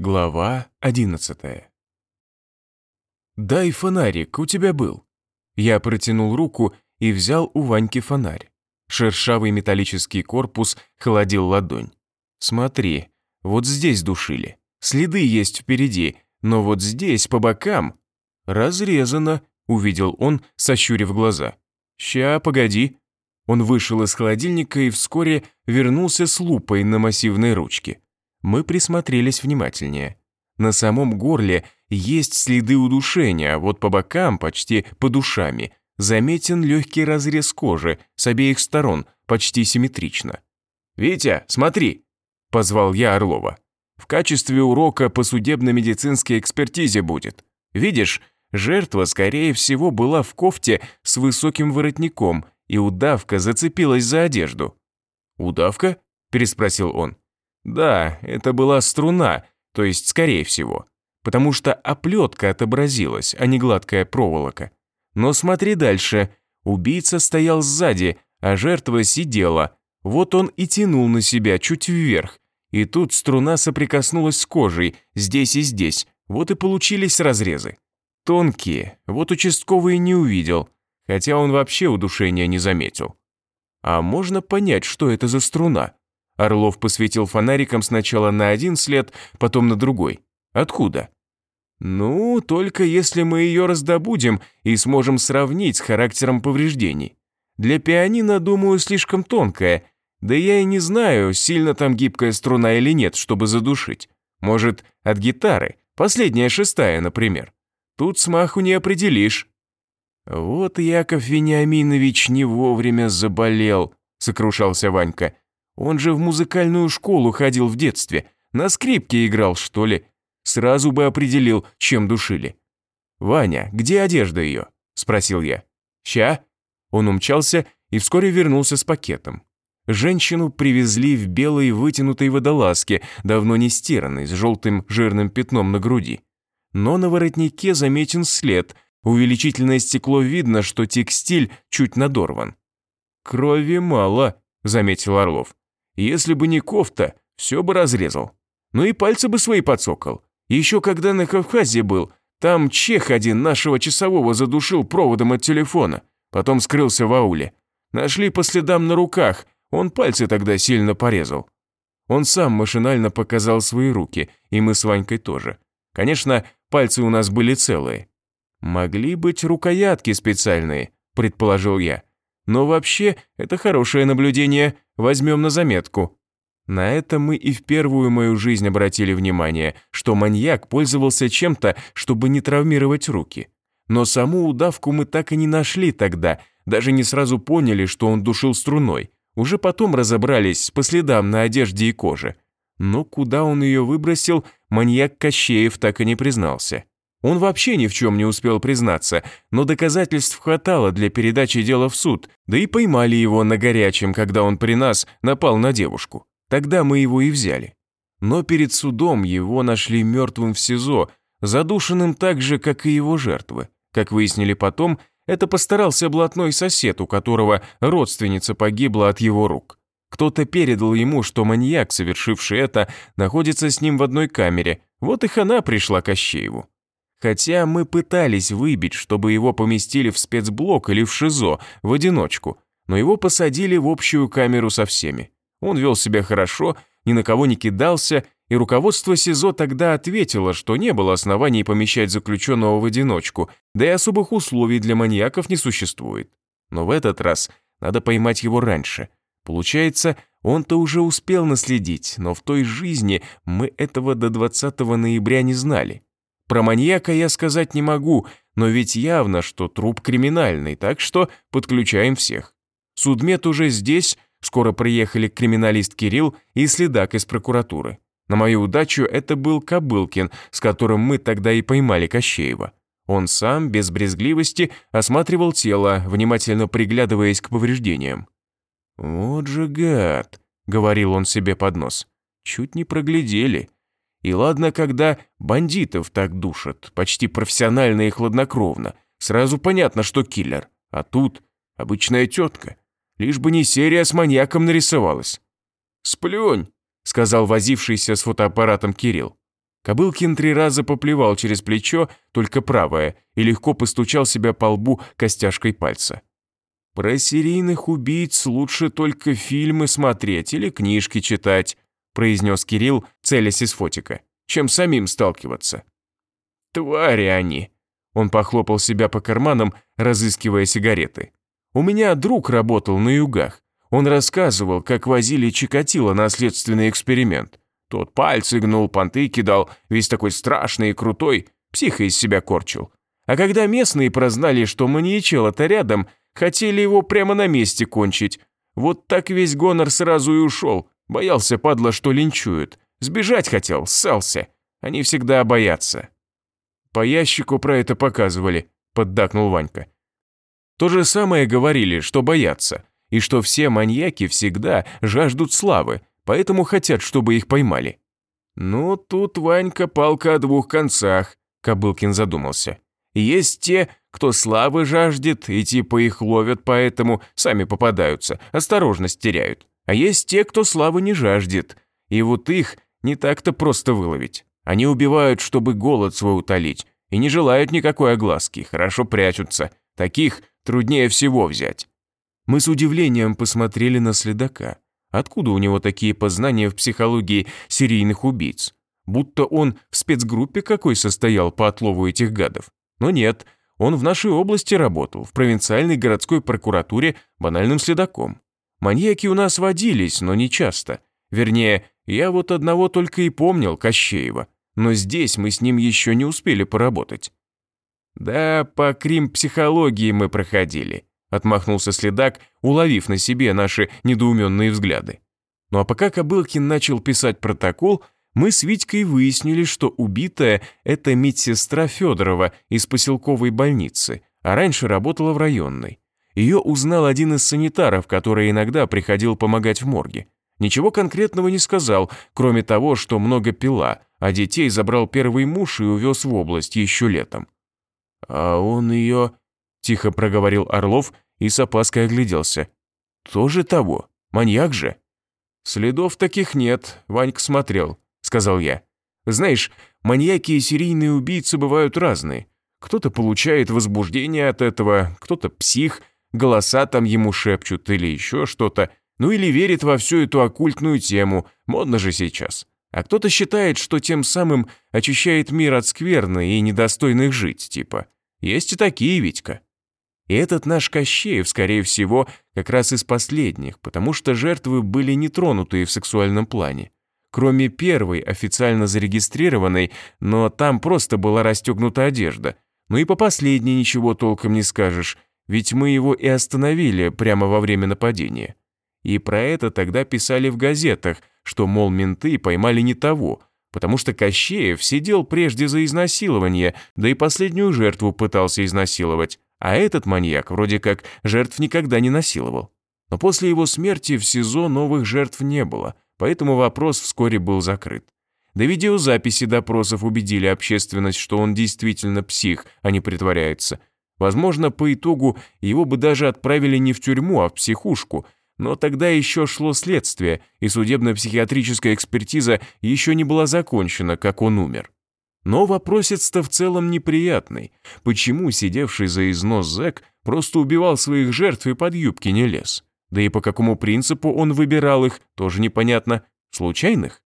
Глава одиннадцатая. «Дай фонарик, у тебя был». Я протянул руку и взял у Ваньки фонарь. Шершавый металлический корпус холодил ладонь. «Смотри, вот здесь душили. Следы есть впереди, но вот здесь, по бокам...» «Разрезано», — увидел он, сощурив глаза. «Ща, погоди». Он вышел из холодильника и вскоре вернулся с лупой на массивной ручке. Мы присмотрелись внимательнее. На самом горле есть следы удушения, а вот по бокам, почти под ушами, заметен легкий разрез кожи с обеих сторон, почти симметрично. «Витя, смотри!» – позвал я Орлова. «В качестве урока по судебно-медицинской экспертизе будет. Видишь, жертва, скорее всего, была в кофте с высоким воротником, и удавка зацепилась за одежду». «Удавка?» – переспросил он. Да, это была струна, то есть скорее всего. Потому что оплетка отобразилась, а не гладкая проволока. Но смотри дальше. Убийца стоял сзади, а жертва сидела. Вот он и тянул на себя чуть вверх. И тут струна соприкоснулась с кожей, здесь и здесь. Вот и получились разрезы. Тонкие, вот участковый не увидел, хотя он вообще удушения не заметил. А можно понять, что это за струна? Орлов посветил фонариком сначала на один след, потом на другой. Откуда? Ну, только если мы ее раздобудем и сможем сравнить с характером повреждений. Для пианино, думаю, слишком тонкая, да я и не знаю, сильно там гибкая струна или нет, чтобы задушить. Может, от гитары, последняя шестая, например. Тут смаху не определишь. Вот Яков Вениаминович не вовремя заболел, сокрушался Ванька. Он же в музыкальную школу ходил в детстве. На скрипке играл, что ли. Сразу бы определил, чем душили. «Ваня, где одежда ее?» – спросил я. «Ща?» Он умчался и вскоре вернулся с пакетом. Женщину привезли в белой вытянутой водолазке, давно не стиранной, с желтым жирным пятном на груди. Но на воротнике заметен след, увеличительное стекло видно, что текстиль чуть надорван. «Крови мало», – заметил Орлов. Если бы не кофта, все бы разрезал. Ну и пальцы бы свои подсокал. Еще когда на Кавказе был, там чех один нашего часового задушил проводом от телефона, потом скрылся в ауле. Нашли по следам на руках, он пальцы тогда сильно порезал. Он сам машинально показал свои руки, и мы с Ванькой тоже. Конечно, пальцы у нас были целые. Могли быть рукоятки специальные, предположил я. Но вообще, это хорошее наблюдение, возьмем на заметку. На это мы и в первую мою жизнь обратили внимание, что маньяк пользовался чем-то, чтобы не травмировать руки. Но саму удавку мы так и не нашли тогда, даже не сразу поняли, что он душил струной. Уже потом разобрались по следам на одежде и коже. Но куда он ее выбросил, маньяк Кощеев так и не признался. Он вообще ни в чем не успел признаться, но доказательств хватало для передачи дела в суд, да и поймали его на горячем, когда он при нас напал на девушку. Тогда мы его и взяли. Но перед судом его нашли мертвым в СИЗО, задушенным так же, как и его жертвы. Как выяснили потом, это постарался блатной сосед, у которого родственница погибла от его рук. Кто-то передал ему, что маньяк, совершивший это, находится с ним в одной камере, вот и хана пришла Кощееву. Хотя мы пытались выбить, чтобы его поместили в спецблок или в ШИЗО, в одиночку, но его посадили в общую камеру со всеми. Он вел себя хорошо, ни на кого не кидался, и руководство СИЗО тогда ответило, что не было оснований помещать заключенного в одиночку, да и особых условий для маньяков не существует. Но в этот раз надо поймать его раньше. Получается, он-то уже успел наследить, но в той жизни мы этого до 20 ноября не знали. Про маньяка я сказать не могу, но ведь явно, что труп криминальный, так что подключаем всех. Судмед уже здесь, скоро приехали криминалист Кирилл и следак из прокуратуры. На мою удачу это был Кобылкин, с которым мы тогда и поймали Кощеева. Он сам, без брезгливости, осматривал тело, внимательно приглядываясь к повреждениям. «Вот же гад», — говорил он себе под нос. «Чуть не проглядели. И ладно, когда бандитов так душат, почти профессионально и хладнокровно, сразу понятно, что киллер. А тут обычная тетка. Лишь бы не серия с маньяком нарисовалась. «Сплюнь», — сказал возившийся с фотоаппаратом Кирилл. Кобылкин три раза поплевал через плечо, только правое, и легко постучал себя по лбу костяшкой пальца. «Про серийных убийц лучше только фильмы смотреть или книжки читать», произнес Кирилл, целясь из фотика, чем самим сталкиваться. «Твари они!» Он похлопал себя по карманам, разыскивая сигареты. «У меня друг работал на югах. Он рассказывал, как возили Чикатило на следственный эксперимент. Тот пальцы гнул, понты кидал, весь такой страшный и крутой, психа из себя корчил. А когда местные прознали, что маньячело-то рядом, хотели его прямо на месте кончить. Вот так весь гонор сразу и ушел. Боялся, падла, что линчуют. Сбежать хотел, ссался. Они всегда боятся. По ящику про это показывали, поддакнул Ванька. То же самое говорили, что боятся, и что все маньяки всегда жаждут славы, поэтому хотят, чтобы их поймали. «Ну, тут, Ванька, палка о двух концах», – Кобылкин задумался. «Есть те, кто славы жаждет, и типа их ловят, поэтому сами попадаются, осторожность теряют. А есть те, кто славы не жаждет, и вот их не так-то просто выловить. Они убивают, чтобы голод свой утолить, и не желают никакой огласки, хорошо прячутся. Таких труднее всего взять. Мы с удивлением посмотрели на следака. Откуда у него такие познания в психологии серийных убийц? Будто он в спецгруппе какой состоял по отлову этих гадов. Но нет, он в нашей области работал, в провинциальной городской прокуратуре банальным следаком. Маньяки у нас водились, но не часто. Вернее, я вот одного только и помнил, Кощеева но здесь мы с ним еще не успели поработать. «Да, по крим-психологии мы проходили», — отмахнулся следак, уловив на себе наши недоуменные взгляды. Ну а пока Кобылкин начал писать протокол, мы с Витькой выяснили, что убитая – это медсестра Федорова из поселковой больницы, а раньше работала в районной. Ее узнал один из санитаров, который иногда приходил помогать в морге. Ничего конкретного не сказал, кроме того, что много пила, а детей забрал первый муж и увез в область еще летом. «А он ее...» – тихо проговорил Орлов и с опаской огляделся. «Тоже того? Маньяк же?» «Следов таких нет», – Ванька смотрел, – сказал я. «Знаешь, маньяки и серийные убийцы бывают разные. Кто-то получает возбуждение от этого, кто-то псих, голоса там ему шепчут или еще что-то, ну или верит во всю эту оккультную тему, модно же сейчас. А кто-то считает, что тем самым очищает мир от скверны и недостойных жить, типа. Есть и такие, Витька. И этот наш Кощеев, скорее всего, как раз из последних, потому что жертвы были не тронутые в сексуальном плане. Кроме первой, официально зарегистрированной, но там просто была расстегнута одежда. Ну и по последней ничего толком не скажешь, ведь мы его и остановили прямо во время нападения. И про это тогда писали в газетах, что, мол, менты поймали не того, потому что Кощеев сидел прежде за изнасилование, да и последнюю жертву пытался изнасиловать, а этот маньяк вроде как жертв никогда не насиловал. Но после его смерти в СИЗО новых жертв не было, поэтому вопрос вскоре был закрыт. Да видеозаписи допросов убедили общественность, что он действительно псих, а не притворяется. Возможно, по итогу его бы даже отправили не в тюрьму, а в психушку – но тогда еще шло следствие, и судебно-психиатрическая экспертиза еще не была закончена, как он умер. Но вопросец-то в целом неприятный. Почему сидевший за износ зэк просто убивал своих жертв и под юбки не лез? Да и по какому принципу он выбирал их, тоже непонятно. Случайных?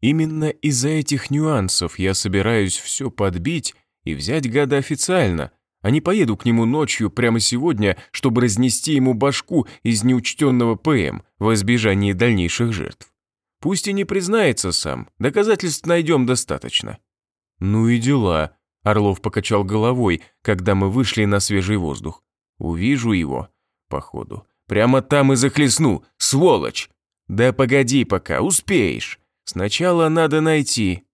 Именно из-за этих нюансов я собираюсь все подбить и взять гада официально, а не поеду к нему ночью прямо сегодня, чтобы разнести ему башку из неучтенного ПМ в избежании дальнейших жертв. Пусть и не признается сам, доказательств найдем достаточно. Ну и дела. Орлов покачал головой, когда мы вышли на свежий воздух. Увижу его, походу. Прямо там и захлестну, сволочь! Да погоди пока, успеешь. Сначала надо найти.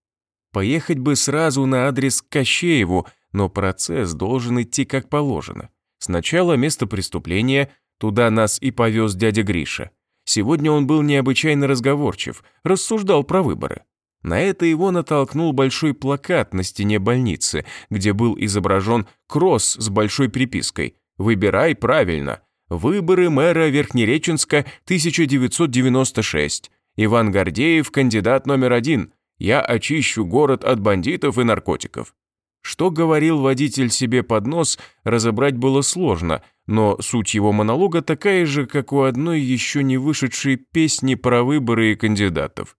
Поехать бы сразу на адрес Кощееву, но процесс должен идти как положено. Сначала место преступления, туда нас и повез дядя Гриша. Сегодня он был необычайно разговорчив, рассуждал про выборы. На это его натолкнул большой плакат на стене больницы, где был изображен кросс с большой припиской «Выбирай правильно. Выборы мэра Верхнереченска 1996. Иван Гордеев, кандидат номер один. Я очищу город от бандитов и наркотиков». Что говорил водитель себе под нос, разобрать было сложно, но суть его монолога такая же, как у одной еще не вышедшей песни про выборы и кандидатов.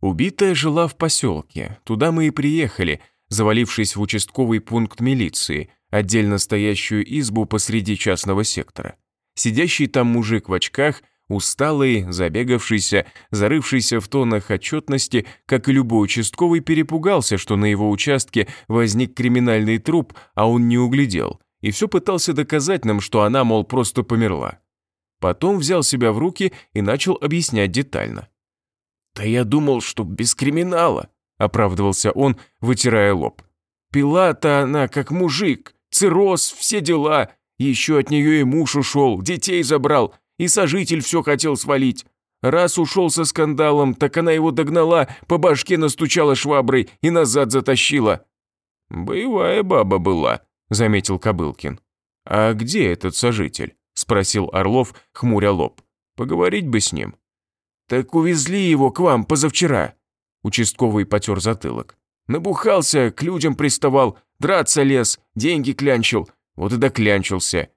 Убитая жила в поселке, туда мы и приехали, завалившись в участковый пункт милиции, отдельно стоящую избу посреди частного сектора. Сидящий там мужик в очках Усталый, забегавшийся, зарывшийся в тонах отчетности, как и любой участковый, перепугался, что на его участке возник криминальный труп, а он не углядел, и все пытался доказать нам, что она, мол, просто померла. Потом взял себя в руки и начал объяснять детально. «Да я думал, что без криминала», — оправдывался он, вытирая лоб. «Пила-то она как мужик, цирроз, все дела. Еще от нее и муж ушел, детей забрал, и сожитель все хотел свалить. Раз ушел со скандалом, так она его догнала, по башке настучала шваброй и назад затащила». «Боевая баба была», — заметил Кобылкин. «А где этот сожитель?» — спросил Орлов, хмуря лоб. «Поговорить бы с ним». «Так увезли его к вам позавчера», — участковый потер затылок. «Набухался, к людям приставал, драться лез, деньги клянчил, вот и доклянчился.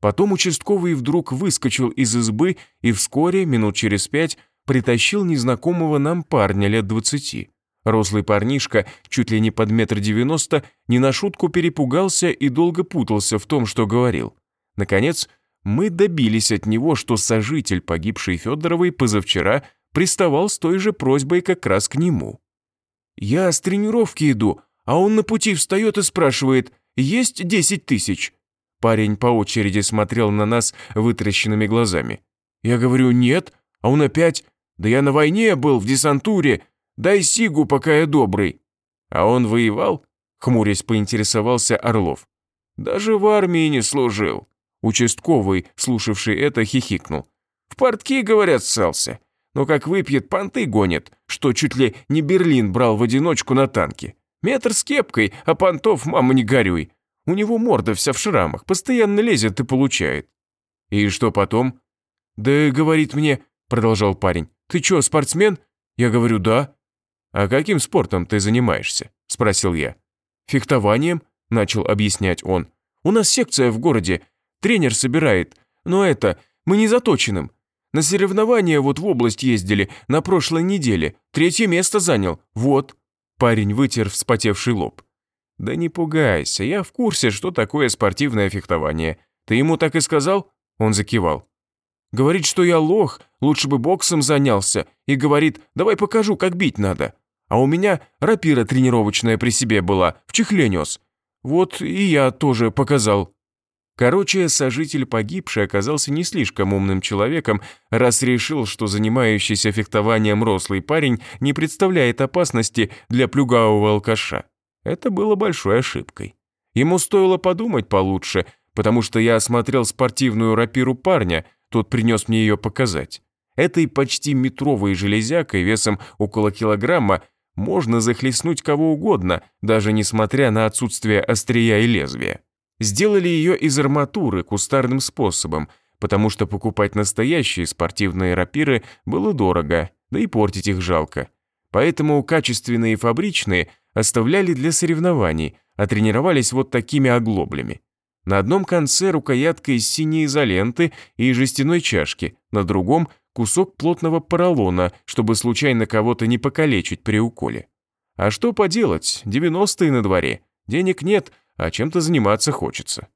Потом участковый вдруг выскочил из избы и вскоре, минут через пять, притащил незнакомого нам парня лет двадцати. Рослый парнишка, чуть ли не под метр девяносто, не на шутку перепугался и долго путался в том, что говорил. Наконец, мы добились от него, что сожитель погибшей Федоровой позавчера приставал с той же просьбой как раз к нему. «Я с тренировки иду, а он на пути встает и спрашивает, есть десять тысяч?» Парень по очереди смотрел на нас вытращенными глазами. Я говорю «нет», а он опять «да я на войне был, в десантуре, дай сигу, пока я добрый». А он воевал? Хмурясь поинтересовался Орлов. Даже в армии не служил. Участковый, слушавший это, хихикнул. В портки, говорят, ссался. Но как выпьет, понты гонит, что чуть ли не Берлин брал в одиночку на танке. Метр с кепкой, а понтов, мама, не горюй. У него морда вся в шрамах, постоянно лезет и получает. И что потом? Да говорит мне, продолжал парень, ты что, спортсмен? Я говорю, да. А каким спортом ты занимаешься? Спросил я. Фехтованием, начал объяснять он. У нас секция в городе, тренер собирает, но это, мы не заточенным. На соревнования вот в область ездили на прошлой неделе, третье место занял, вот. Парень вытер вспотевший лоб. «Да не пугайся, я в курсе, что такое спортивное фехтование. Ты ему так и сказал?» Он закивал. «Говорит, что я лох, лучше бы боксом занялся, и говорит, давай покажу, как бить надо. А у меня рапира тренировочная при себе была, в чехле нес. Вот и я тоже показал». Короче, сожитель погибший оказался не слишком умным человеком, раз решил, что занимающийся фехтованием рослый парень не представляет опасности для плюгавого алкаша. Это было большой ошибкой. Ему стоило подумать получше, потому что я осмотрел спортивную рапиру парня, тот принес мне ее показать. Этой почти метровой железякой весом около килограмма можно захлестнуть кого угодно, даже несмотря на отсутствие острия и лезвия. Сделали ее из арматуры кустарным способом, потому что покупать настоящие спортивные рапиры было дорого, да и портить их жалко. Поэтому качественные фабричные оставляли для соревнований, а тренировались вот такими оглоблями. На одном конце рукоятка из синей изоленты и жестяной чашки, на другом – кусок плотного поролона, чтобы случайно кого-то не покалечить при уколе. А что поделать, 90-е на дворе, денег нет, а чем-то заниматься хочется.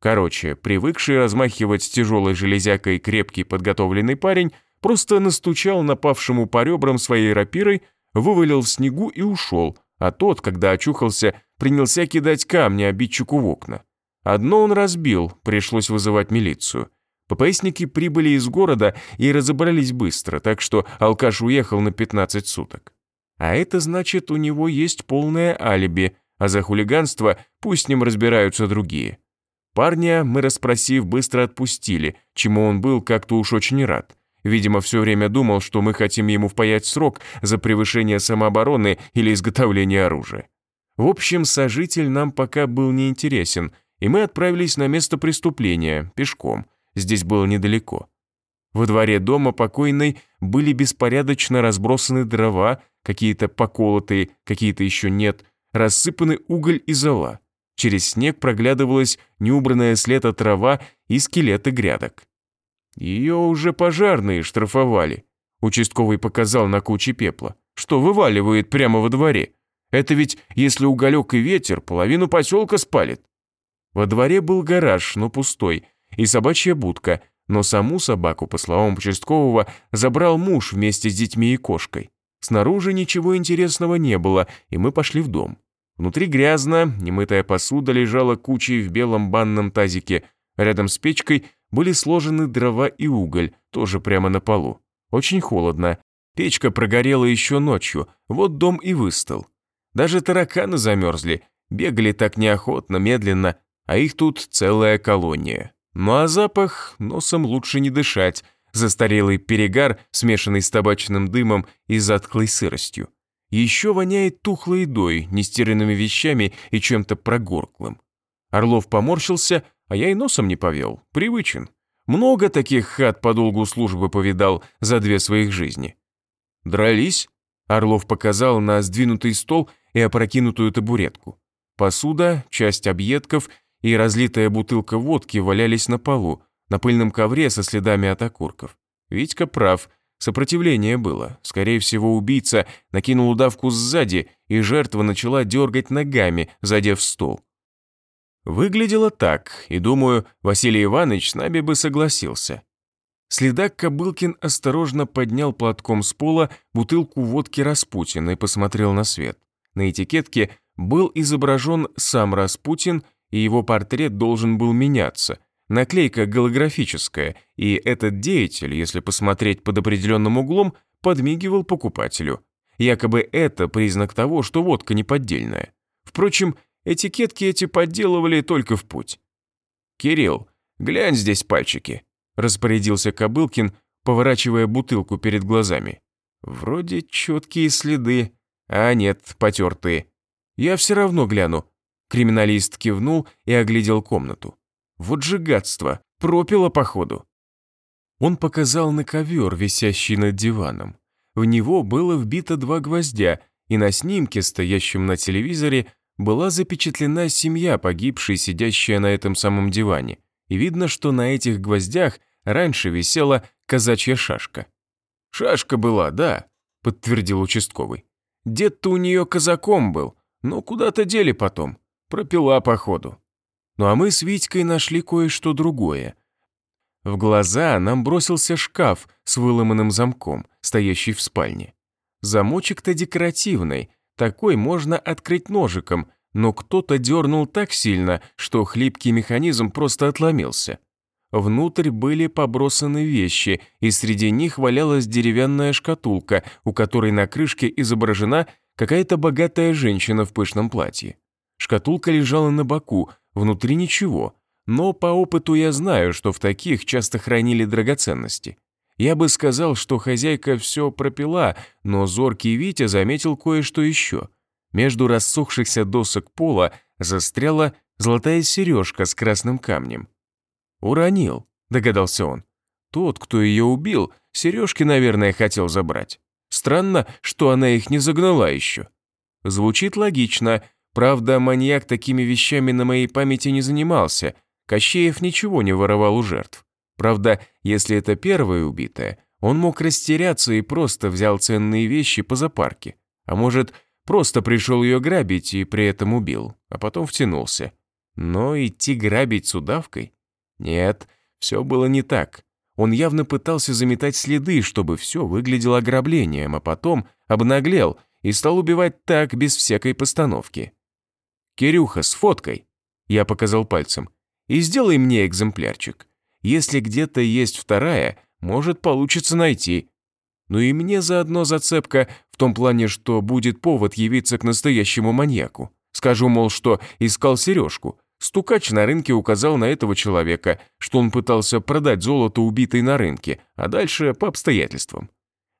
Короче, привыкший размахивать тяжелой железякой крепкий подготовленный парень просто настучал напавшему по ребрам своей рапирой, вывалил в снегу и ушел, а тот, когда очухался, принялся кидать камни обидчику в окна. Одно он разбил, пришлось вызывать милицию. ППСники прибыли из города и разобрались быстро, так что алкаш уехал на 15 суток. А это значит, у него есть полное алиби, а за хулиганство пусть с ним разбираются другие. Парня мы, расспросив, быстро отпустили, чему он был как-то уж очень рад. Видимо, все время думал, что мы хотим ему впаять срок за превышение самообороны или изготовление оружия. В общем, сожитель нам пока был неинтересен, и мы отправились на место преступления, пешком. Здесь было недалеко. Во дворе дома покойной были беспорядочно разбросаны дрова, какие-то поколотые, какие-то еще нет, рассыпаны уголь и зола. Через снег проглядывалась неубранная с лета трава и скелеты грядок. Ее уже пожарные штрафовали. Участковый показал на куче пепла, что вываливает прямо во дворе. Это ведь, если уголек и ветер, половину поселка спалит. Во дворе был гараж, но пустой, и собачья будка, но саму собаку, по словам участкового, забрал муж вместе с детьми и кошкой. Снаружи ничего интересного не было, и мы пошли в дом. Внутри грязно, немытая посуда лежала кучей в белом банном тазике. Рядом с печкой были сложены дрова и уголь, тоже прямо на полу. Очень холодно. Печка прогорела еще ночью, вот дом и выстал. Даже тараканы замерзли, бегали так неохотно, медленно, а их тут целая колония. Ну а запах носом лучше не дышать, застарелый перегар, смешанный с табачным дымом и затклой сыростью. Еще воняет тухлой едой, нестерянными вещами и чем-то прогорклым. Орлов поморщился, а я и носом не повел, привычен. Много таких хат по долгу службы повидал за две своих жизни. Дрались? Орлов показал на сдвинутый стол и опрокинутую табуретку. Посуда, часть объедков и разлитая бутылка водки валялись на полу, на пыльном ковре со следами от окурков. Витька прав, сопротивление было. Скорее всего, убийца накинул удавку сзади, и жертва начала дергать ногами, задев стол. Выглядело так, и думаю, Василий Иванович с нами бы согласился. Следак Кобылкин осторожно поднял платком с пола бутылку водки Распутина и посмотрел на свет. На этикетке был изображен сам Распутин, и его портрет должен был меняться. Наклейка голографическая, и этот деятель, если посмотреть под определенным углом, подмигивал покупателю. Якобы это признак того, что водка не поддельная. Впрочем, этикетки эти подделывали только в путь. «Кирилл, глянь здесь пальчики», – распорядился Кобылкин, поворачивая бутылку перед глазами. «Вроде четкие следы, а нет, потертые. Я все равно гляну». Криминалист кивнул и оглядел комнату. Вот же гадство, пропило походу. Он показал на ковер, висящий над диваном. В него было вбито два гвоздя, и на снимке, стоящем на телевизоре, была запечатлена семья погибшей, сидящая на этом самом диване. И видно, что на этих гвоздях раньше висела казачья шашка. «Шашка была, да», — подтвердил участковый. Дед-то у нее казаком был, но куда-то дели потом. Пропила походу. Ну а мы с Витькой нашли кое-что другое. В глаза нам бросился шкаф с выломанным замком, стоящий в спальне. Замочек-то декоративный, такой можно открыть ножиком, но кто-то дернул так сильно, что хлипкий механизм просто отломился. Внутрь были побросаны вещи, и среди них валялась деревянная шкатулка, у которой на крышке изображена какая-то богатая женщина в пышном платье. Шкатулка лежала на боку, внутри ничего, но по опыту я знаю, что в таких часто хранили драгоценности. Я бы сказал, что хозяйка все пропила, но зоркий Витя заметил кое-что еще. Между рассохшихся досок пола застряла золотая сережка с красным камнем. «Уронил», — догадался он. «Тот, кто ее убил, сережки, наверное, хотел забрать. Странно, что она их не загнала еще». Звучит логично, правда, маньяк такими вещами на моей памяти не занимался. Кощеев ничего не воровал у жертв. Правда, если это первая убитая, он мог растеряться и просто взял ценные вещи по запарке. А может, просто пришел ее грабить и при этом убил, а потом втянулся. Но идти грабить с удавкой? Нет, все было не так. Он явно пытался заметать следы, чтобы все выглядело ограблением, а потом обнаглел и стал убивать так, без всякой постановки. «Кирюха, с фоткой!» Я показал пальцем. «И сделай мне экземплярчик. Если где-то есть вторая, может, получится найти. Ну и мне заодно зацепка в том плане, что будет повод явиться к настоящему маньяку. Скажу, мол, что искал сережку, Стукач на рынке указал на этого человека, что он пытался продать золото убитой на рынке, а дальше по обстоятельствам.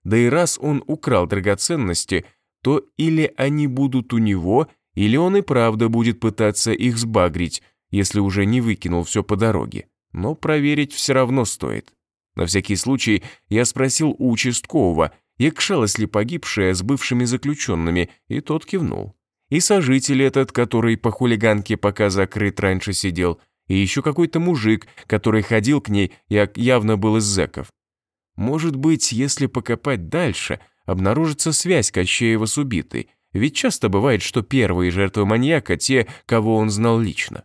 Да и раз он украл драгоценности, то или они будут у него, или он и правда будет пытаться их сбагрить, если уже не выкинул все по дороге. Но проверить все равно стоит. На всякий случай я спросил у участкового, якшалась ли погибшая с бывшими заключенными, и тот кивнул. И сожитель этот, который по хулиганке пока закрыт раньше сидел, и еще какой-то мужик, который ходил к ней и явно был из зэков. Может быть, если покопать дальше, обнаружится связь Кощеева с убитой, ведь часто бывает, что первые жертвы маньяка – те, кого он знал лично.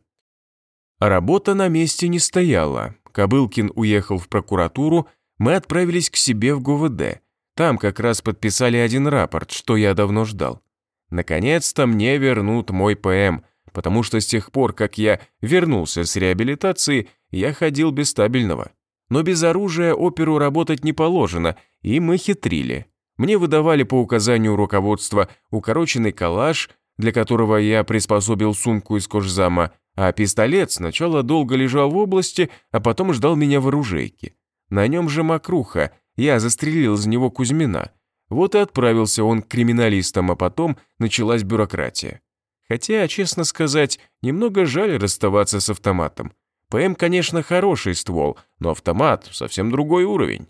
Работа на месте не стояла. Кобылкин уехал в прокуратуру, мы отправились к себе в ГУВД. Там как раз подписали один рапорт, что я давно ждал. Наконец-то мне вернут мой ПМ, потому что с тех пор, как я вернулся с реабилитации, я ходил без стабильного. Но без оружия оперу работать не положено, и мы хитрили. Мне выдавали по указанию руководства укороченный калаш, для которого я приспособил сумку из кожзама, а пистолет сначала долго лежал в области, а потом ждал меня в оружейке. На нем же мокруха, я застрелил из него Кузьмина. Вот и отправился он к криминалистам, а потом началась бюрократия. Хотя, честно сказать, немного жаль расставаться с автоматом. ПМ, конечно, хороший ствол, но автомат совсем другой уровень.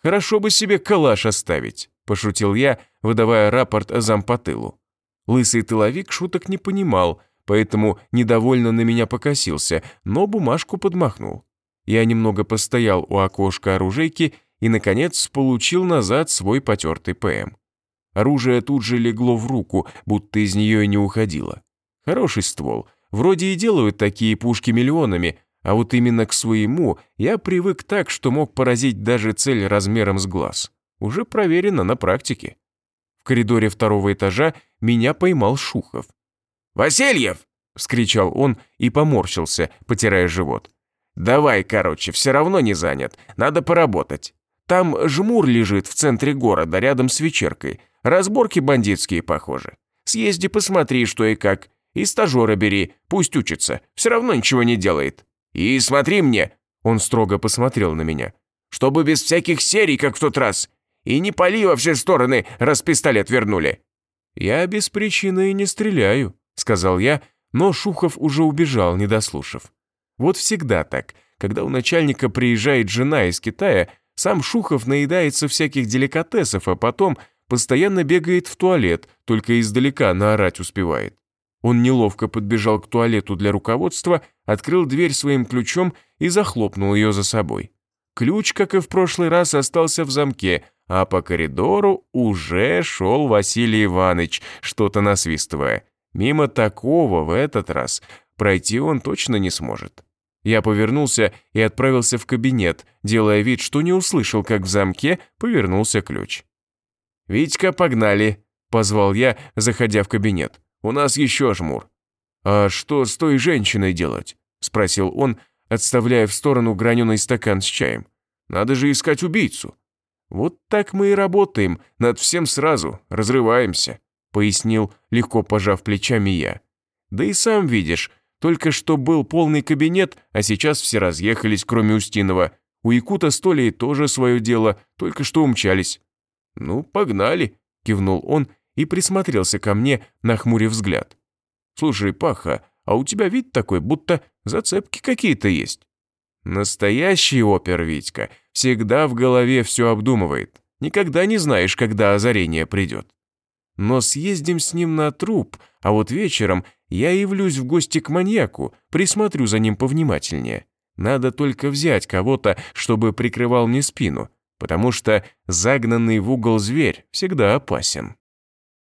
«Хорошо бы себе калаш оставить», – пошутил я, выдавая рапорт зампотылу. Лысый тыловик шуток не понимал, поэтому недовольно на меня покосился, но бумажку подмахнул. Я немного постоял у окошка оружейки и, наконец, получил назад свой потертый ПМ. Оружие тут же легло в руку, будто из нее и не уходило. Хороший ствол. Вроде и делают такие пушки миллионами, а вот именно к своему я привык так, что мог поразить даже цель размером с глаз. Уже проверено на практике. В коридоре второго этажа меня поймал Шухов. «Васильев!» – вскричал он и поморщился, потирая живот. «Давай, короче, все равно не занят, надо поработать. Там жмур лежит в центре города, рядом с вечеркой. Разборки бандитские, похоже. Съезди, посмотри, что и как. И стажера бери, пусть учится, все равно ничего не делает. И смотри мне, он строго посмотрел на меня, чтобы без всяких серий, как в тот раз. И не пали во все стороны, раз пистолет вернули. Я без причины и не стреляю, сказал я, но Шухов уже убежал, не дослушав. Вот всегда так. Когда у начальника приезжает жена из Китая, сам Шухов наедается всяких деликатесов, а потом постоянно бегает в туалет, только издалека наорать успевает. Он неловко подбежал к туалету для руководства, открыл дверь своим ключом и захлопнул ее за собой. Ключ, как и в прошлый раз, остался в замке, а по коридору уже шел Василий Иванович, что-то насвистывая. Мимо такого в этот раз пройти он точно не сможет. Я повернулся и отправился в кабинет, делая вид, что не услышал, как в замке повернулся ключ. «Витька, погнали!» – позвал я, заходя в кабинет. «У нас еще жмур». «А что с той женщиной делать?» – спросил он, отставляя в сторону граненый стакан с чаем. «Надо же искать убийцу». «Вот так мы и работаем, над всем сразу, разрываемся», – пояснил, легко пожав плечами я. «Да и сам видишь, только что был полный кабинет, а сейчас все разъехались, кроме Устинова. У Якута с Толей тоже свое дело, только что умчались». «Ну, погнали», – кивнул он и присмотрелся ко мне, нахмурив взгляд. «Слушай, Паха, а у тебя вид такой, будто зацепки какие-то есть». Настоящий опер Витька всегда в голове все обдумывает. Никогда не знаешь, когда озарение придет. Но съездим с ним на труп, а вот вечером я явлюсь в гости к маньяку, присмотрю за ним повнимательнее. Надо только взять кого-то, чтобы прикрывал мне спину потому что загнанный в угол зверь всегда опасен.